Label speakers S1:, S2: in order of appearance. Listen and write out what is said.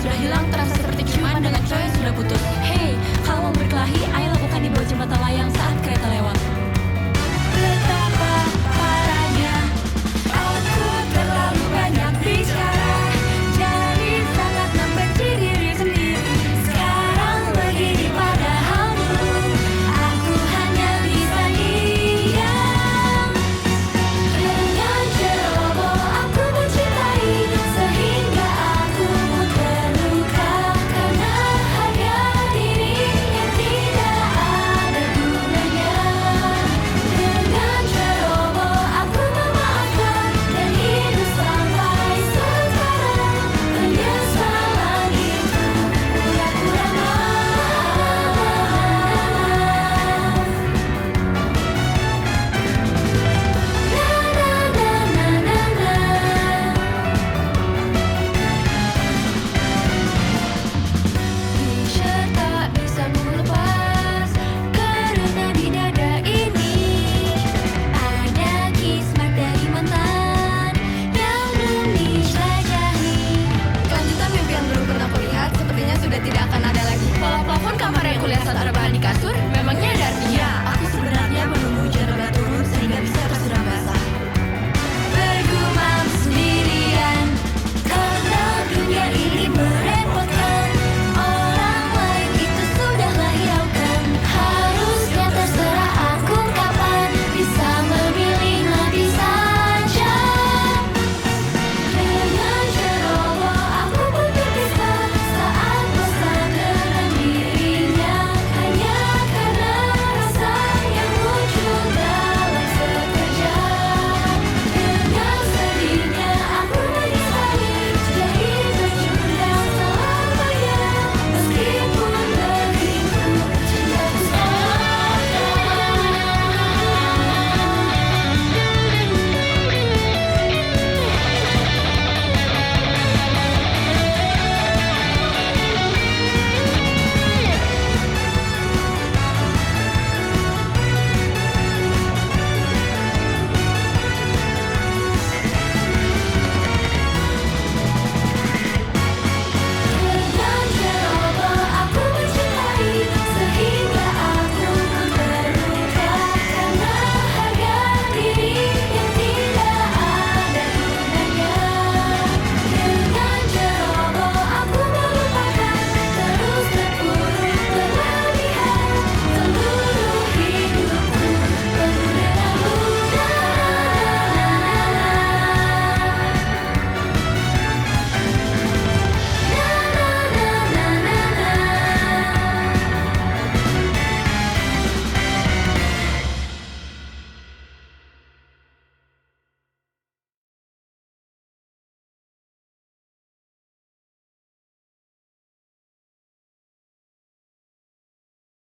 S1: Sudah hilang terasa seperti cuman dengan cowok
S2: yang sudah putus. Hey, kamu berkelahi, ayo